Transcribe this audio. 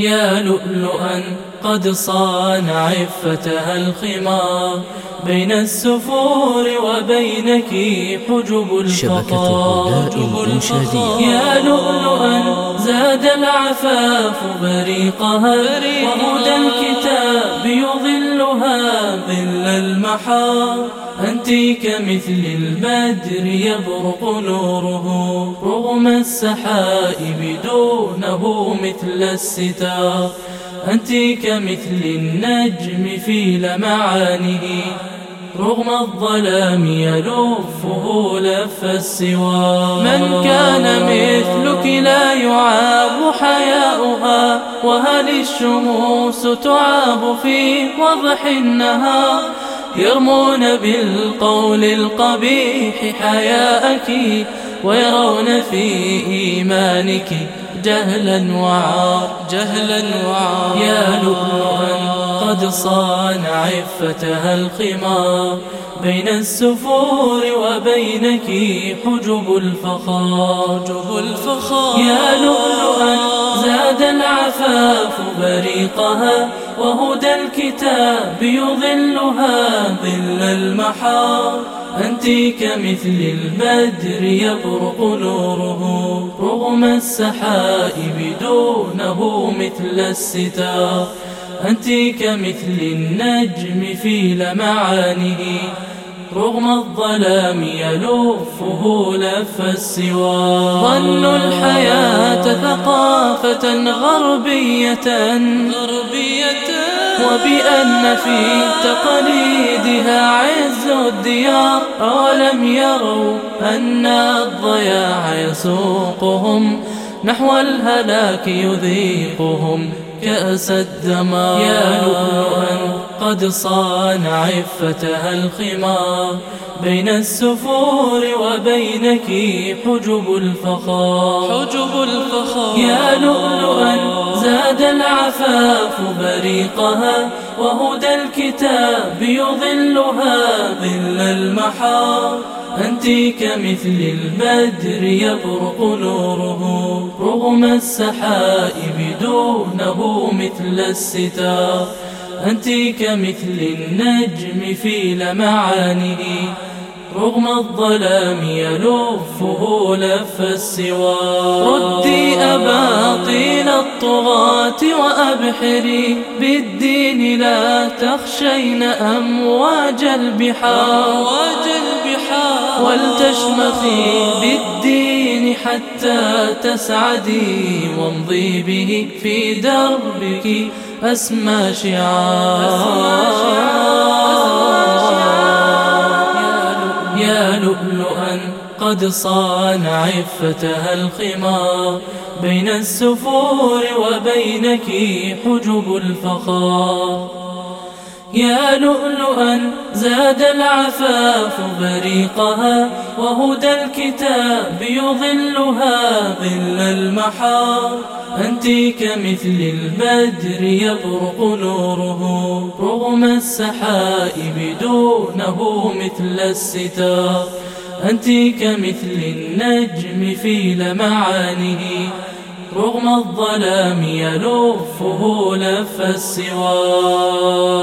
يا لؤلؤا قد صان عفتها الخمار بين السفور وبينك حجب الفقار يا لؤلؤا زاد العفاف بريقها وهدى الكتاب يظلها ظل المحار أنت كمثل البدر يبرق نوره رغم السحائب دونه مثل الستار. أنت كمثل النجم في لمعانه رغم الظلام يلفه لف السوار. من كان مثلك لا يعاب حياؤها وهل الشموس تعاب في وضح النهار؟ يرمون بالقول القبيح حياءك ويرون في إيمانك جهلا وعار جهلا وعار. يا لؤلؤا قد صان عفتها الخمار بين السفور وبينك حجب الفخار حجب الفخار يا لؤلؤا زاد العفاف بريقها وهدى الكتاب يظلها ظل المحار أنت كمثل البدر يبرق نوره رغم السحائب دونه مثل الستار. أنت كمثل النجم في لمعانه رغم الظلام يلفه لف السوار ظنوا الحياة ثقافة غربية غربية. وبأن في تقاليدها عز الديار. أولم يروا أن الضياع يسوقهم نحو الهلاك يذيقهم كأس الدمار يا لؤلؤا قد صان عفتها الخمار. بين السفور وبينك حجب الفخار. حجب الفخار. يا لؤلؤا زاد العفاف بريقها وهدى الكتاب يظلها ظل المحار. أنت كمثل البدر يبرق نوره رغم السحائب دونه مثل الستار. أنت كمثل النجم في لمعانه رغم الظلام يلفه لف السوار. ردي أباطيل الطغاة وأبحري بالدين لا تخشين أمواج البحار. ولتشمخي بالدين حتى تسعدي وامضي به في دربك أسمى شعار. يا لؤلؤا قد صان عفتها الخمار بين السفور وبينك حجب الفخار. يا لؤلؤا زاد العفاف بريقها وهدى الكتاب يظلها ظل المحار. أنت كمثل البدر يبرق نوره رغم السحائب دونه مثل الستار. أنت كمثل النجم في لمعانه رغم الظلام يلفه لف السوار